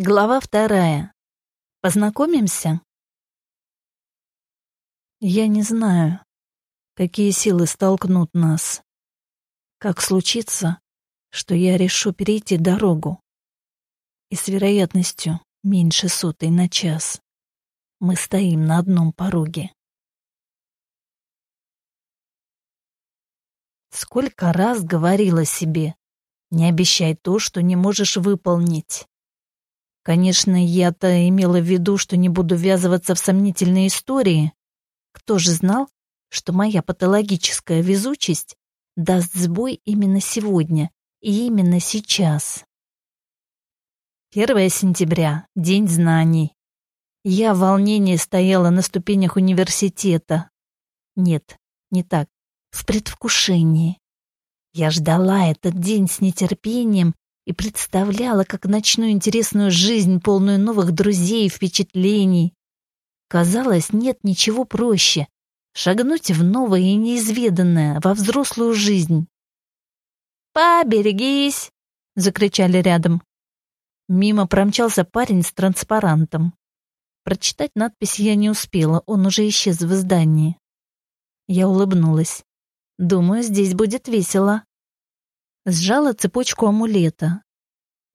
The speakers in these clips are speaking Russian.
Глава вторая. Познакомимся? Я не знаю, какие силы столкнут нас. Как случится, что я решу перейти дорогу. И с вероятностью меньше сотой на час мы стоим на одном пороге. Сколько раз говорила себе, не обещай то, что не можешь выполнить. Конечно, я-то имела в виду, что не буду ввязываться в сомнительные истории. Кто же знал, что моя патологическая везучесть даст сбой именно сегодня и именно сейчас? 1 сентября, День знаний. Я в волнении стояла на ступенях университета. Нет, не так, в предвкушении. Я ждала этот день с нетерпением и представляла, как начну интересную жизнь, полную новых друзей и впечатлений. Казалось, нет ничего проще — шагнуть в новое и неизведанное, во взрослую жизнь. «Поберегись!» — закричали рядом. Мимо промчался парень с транспарантом. Прочитать надпись я не успела, он уже исчез в здании. Я улыбнулась. Думаю, здесь будет весело сжала цепочку амулета.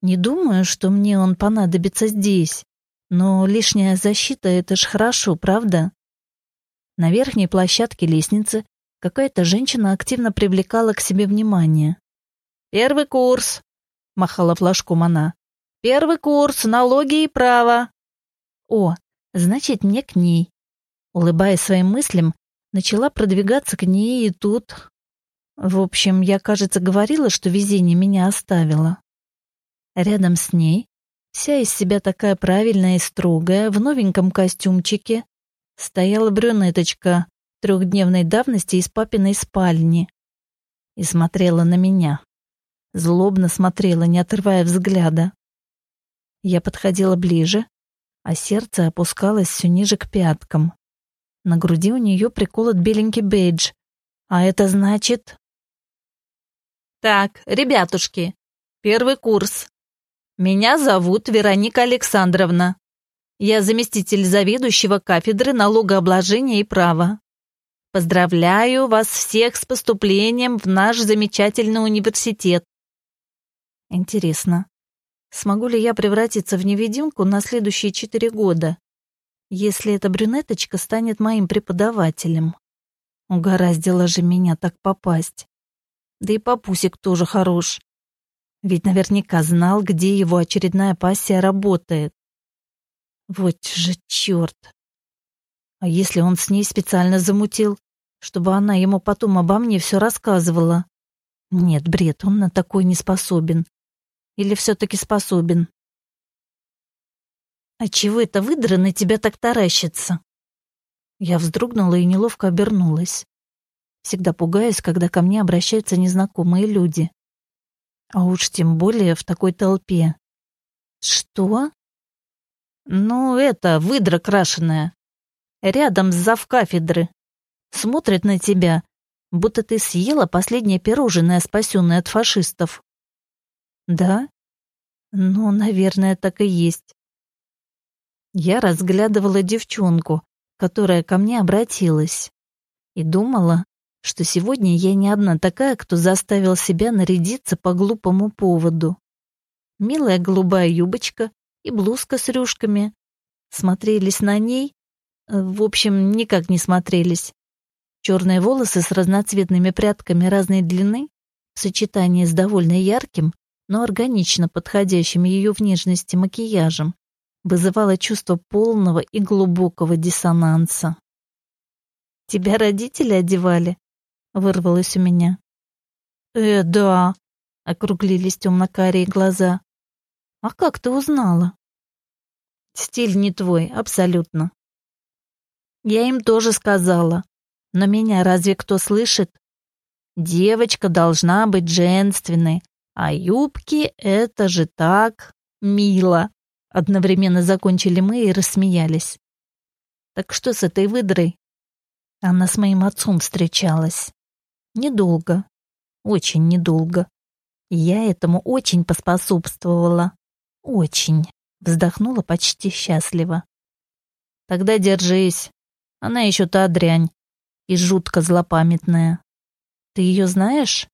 Не думаю, что мне он понадобится здесь, но лишняя защита — это ж хорошо, правда? На верхней площадке лестницы какая-то женщина активно привлекала к себе внимание. «Первый курс!» — махала флажком она. «Первый курс, налоги и право!» «О, значит, мне к ней!» Улыбаясь своим мыслям, начала продвигаться к ней, и тут в общем, я, кажется, говорила, что везение меня оставило. Рядом с ней, вся из себя такая правильная и строгая, в новеньком костюмчике, стояла брюнеточка трехдневной давности из папиной спальни и смотрела на меня. Злобно смотрела, не отрывая взгляда. Я подходила ближе, а сердце опускалось все ниже к пяткам. На груди у нее приколот беленький бейдж, а это значит... Так, ребятушки, первый курс. Меня зовут Вероника Александровна. Я заместитель заведующего кафедры налогообложения и права. Поздравляю вас всех с поступлением в наш замечательный университет. Интересно, смогу ли я превратиться в невидимку на следующие четыре года, если эта брюнеточка станет моим преподавателем? Угораздило же меня так попасть. Да и папусик тоже хорош. Ведь наверняка знал, где его очередная пассия работает. Вот же черт. А если он с ней специально замутил, чтобы она ему потом обо мне все рассказывала? Нет, бред, он на такой не способен. Или все-таки способен? А чего это выдра на тебя так таращится? Я вздрогнула и неловко обернулась. Всегда пугаюсь, когда ко мне обращаются незнакомые люди. А уж тем более в такой толпе. Что? Ну, это выдра крашеная. Рядом с завкафедры. Смотрит на тебя, будто ты съела последнее пирожное, спасенное от фашистов. Да? Ну, наверное, так и есть. Я разглядывала девчонку, которая ко мне обратилась, и думала, что сегодня я не одна такая, кто заставил себя нарядиться по глупому поводу. Милая голубая юбочка и блузка с рюшками смотрелись на ней, э, в общем, никак не смотрелись. Черные волосы с разноцветными прядками разной длины в сочетании с довольно ярким, но органично подходящим ее внешности макияжем вызывало чувство полного и глубокого диссонанса. «Тебя родители одевали?» Вырвалось у меня. «Э, да», — округлились темно-карие глаза. «А как ты узнала?» «Стиль не твой, абсолютно». «Я им тоже сказала. Но меня разве кто слышит? Девочка должна быть женственной, а юбки — это же так мило». Одновременно закончили мы и рассмеялись. «Так что с этой выдрой?» Она с моим отцом встречалась. Недолго. Очень недолго. Я этому очень поспособствовала. Очень. Вздохнула почти счастливо. Тогда держись. Она еще та дрянь. И жутко злопамятная. Ты ее знаешь?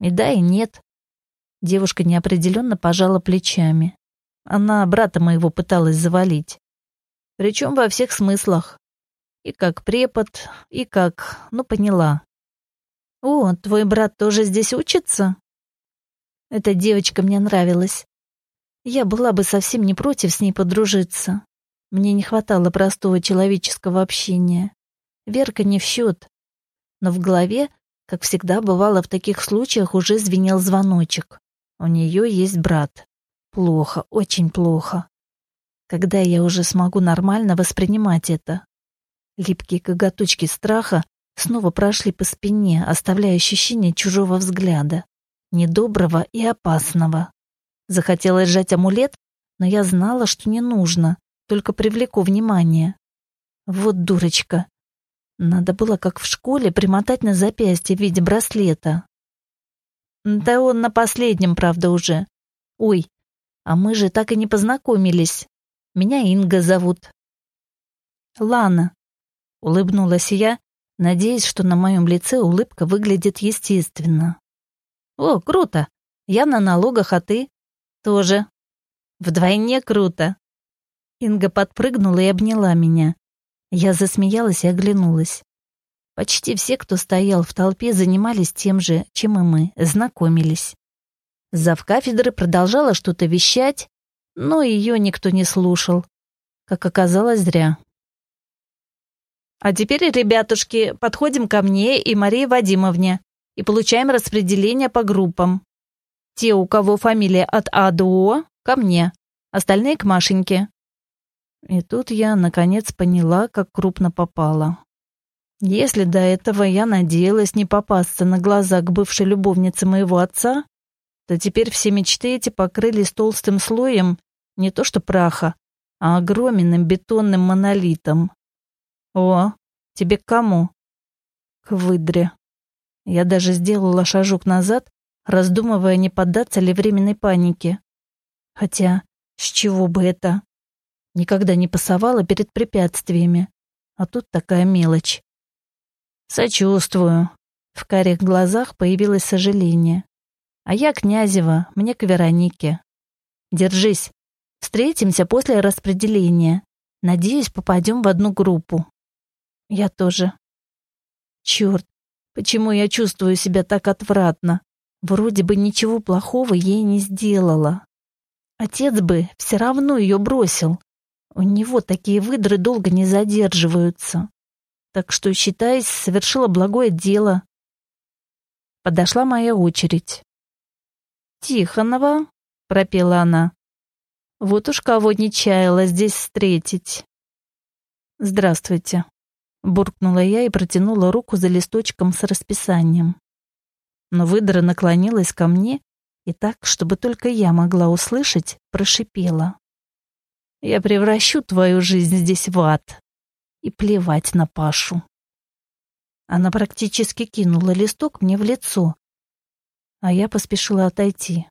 И да, и нет. Девушка неопределенно пожала плечами. Она брата моего пыталась завалить. Причем во всех смыслах. И как препод, и как... Ну, поняла. «О, твой брат тоже здесь учится?» Эта девочка мне нравилась. Я была бы совсем не против с ней подружиться. Мне не хватало простого человеческого общения. Верка не в счет. Но в голове, как всегда бывало в таких случаях, уже звенел звоночек. У нее есть брат. Плохо, очень плохо. Когда я уже смогу нормально воспринимать это? Липкие коготочки страха снова прошли по спине, оставляя ощущение чужого взгляда, недоброго и опасного. Захотелось сжать амулет, но я знала, что не нужно, только привлеку внимание. Вот дурочка. Надо было, как в школе, примотать на запястье в виде браслета. Да он на последнем, правда, уже. Ой, а мы же так и не познакомились. Меня Инга зовут. Лана. Улыбнулась я, надеясь, что на моем лице улыбка выглядит естественно. О, круто. Я на налогах, а ты? Тоже. Вдвойне круто. Инга подпрыгнула и обняла меня. Я засмеялась и оглянулась. Почти все, кто стоял в толпе, занимались тем же, чем и мы, знакомились. Зав кафедры продолжала что-то вещать, но ее никто не слушал. Как оказалось, зря. А теперь, ребятушки, подходим ко мне и Марии Вадимовне и получаем распределение по группам. Те, у кого фамилия от А до О, ко мне, остальные к Машеньке. И тут я, наконец, поняла, как крупно попала. Если до этого я надеялась не попасться на глаза к бывшей любовнице моего отца, то теперь все мечты эти покрылись толстым слоем не то что праха, а огроменным бетонным монолитом. О, тебе к кому? К выдре. Я даже сделала шажок назад, раздумывая, не поддаться ли временной панике. Хотя, с чего бы это? Никогда не пасовала перед препятствиями. А тут такая мелочь. Сочувствую. В карих глазах появилось сожаление. А я Князева, мне к Веронике. Держись. Встретимся после распределения. Надеюсь, попадем в одну группу. Я тоже. Черт, почему я чувствую себя так отвратно? Вроде бы ничего плохого ей не сделала. Отец бы все равно ее бросил. У него такие выдры долго не задерживаются. Так что, считаясь, совершила благое дело. Подошла моя очередь. «Тихонова», — пропела она. «Вот уж кого не чаяла здесь встретить». «Здравствуйте», — буркнула я и протянула руку за листочком с расписанием. Но выдра наклонилась ко мне и так, чтобы только я могла услышать, прошипела. «Я превращу твою жизнь здесь в ад. И плевать на Пашу». Она практически кинула листок мне в лицо, а я поспешила отойти.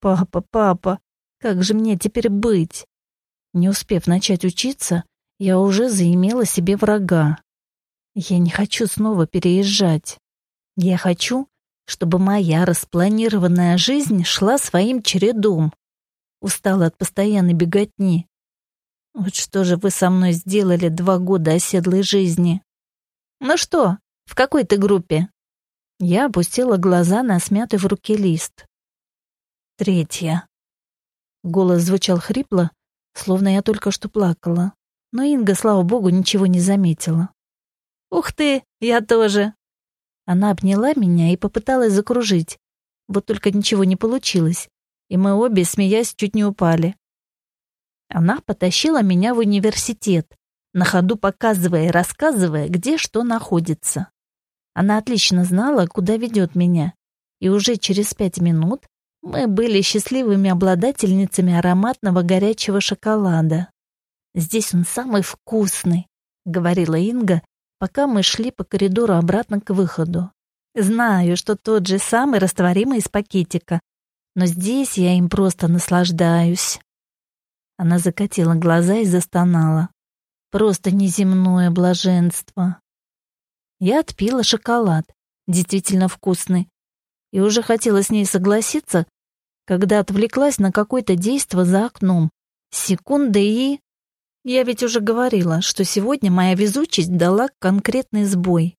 «Папа, папа, как же мне теперь быть?» Не успев начать учиться, я уже заимела себе врага. Я не хочу снова переезжать. Я хочу, чтобы моя распланированная жизнь шла своим чередом. Устала от постоянной беготни. Вот что же вы со мной сделали два года оседлой жизни? Ну что, в какой ты группе? Я опустила глаза на смятый в руке лист. Третья. Голос звучал хрипло, словно я только что плакала. Но Инга, слава богу, ничего не заметила. «Ух ты, я тоже!» Она обняла меня и попыталась закружить. Вот только ничего не получилось, и мы обе, смеясь, чуть не упали. Она потащила меня в университет, на ходу показывая и рассказывая, где что находится. Она отлично знала, куда ведет меня, и уже через пять минут мы были счастливыми обладательницами ароматного горячего шоколада. «Здесь он самый вкусный», — говорила Инга, пока мы шли по коридору обратно к выходу. «Знаю, что тот же самый растворимый из пакетика, но здесь я им просто наслаждаюсь». Она закатила глаза и застонала. Просто неземное блаженство. Я отпила шоколад, действительно вкусный, и уже хотела с ней согласиться, когда отвлеклась на какое-то действо за окном. Секунда и... Я ведь уже говорила, что сегодня моя везучесть дала конкретный сбой.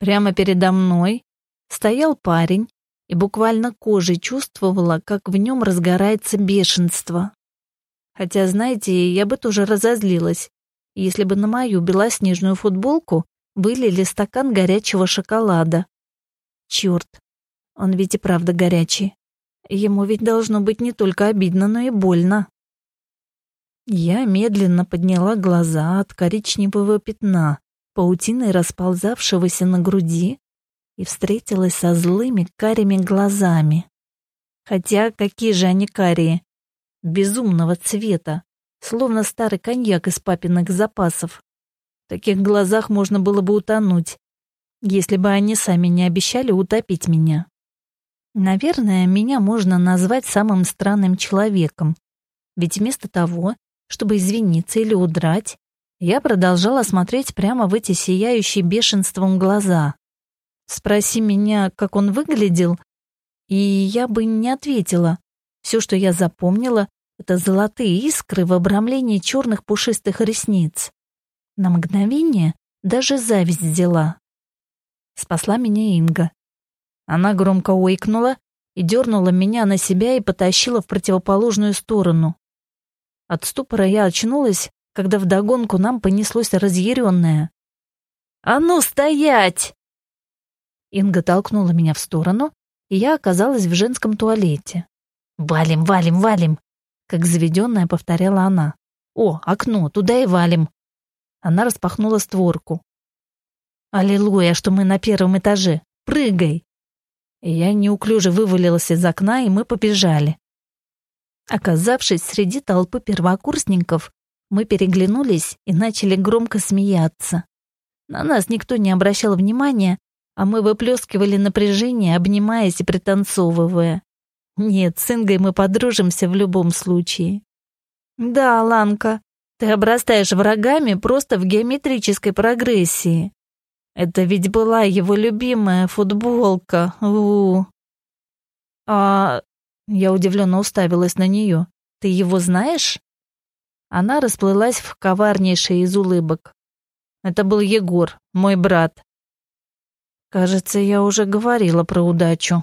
Прямо передо мной стоял парень и буквально кожей чувствовала, как в нем разгорается бешенство. Хотя, знаете, я бы тоже разозлилась, если бы на мою белоснежную футболку вылили стакан горячего шоколада. Черт, он ведь и правда горячий. Ему ведь должно быть не только обидно, но и больно. Я медленно подняла глаза от коричневого пятна, паутиной расползавшегося на груди, и встретилась со злыми карими глазами. Хотя какие же они карие? Безумного цвета, словно старый коньяк из папиных запасов. В таких глазах можно было бы утонуть, если бы они сами не обещали утопить меня. Наверное, меня можно назвать самым странным человеком. Ведь вместо того, чтобы извиниться или удрать, я продолжала смотреть прямо в эти сияющие бешенством глаза. Спроси меня, как он выглядел, и я бы не ответила. Все, что я запомнила, это золотые искры в обрамлении черных пушистых ресниц. На мгновение даже зависть взяла. Спасла меня Инга. Она громко ойкнула и дернула меня на себя и потащила в противоположную сторону. От ступора я очнулась, когда вдогонку нам понеслось разъяренное. «А ну, стоять!» Инга толкнула меня в сторону, и я оказалась в женском туалете. «Валим, валим, валим!» Как заведенная повторяла она. «О, окно, туда и валим!» Она распахнула створку. «Аллилуйя, что мы на первом этаже! Прыгай!» Я неуклюже вывалилась из окна, и мы побежали. Оказавшись среди толпы первокурсников, мы переглянулись и начали громко смеяться. На нас никто не обращал внимания, а мы выплескивали напряжение, обнимаясь и пританцовывая. Нет, с Ингой мы подружимся в любом случае. Да, Ланка, ты обрастаешь врагами просто в геометрической прогрессии. Это ведь была его любимая футболка. У, -у. А я удивленно уставилась на нее. Ты его знаешь? Она расплылась в коварнейшей из улыбок. Это был Егор, мой брат. Кажется, я уже говорила про удачу.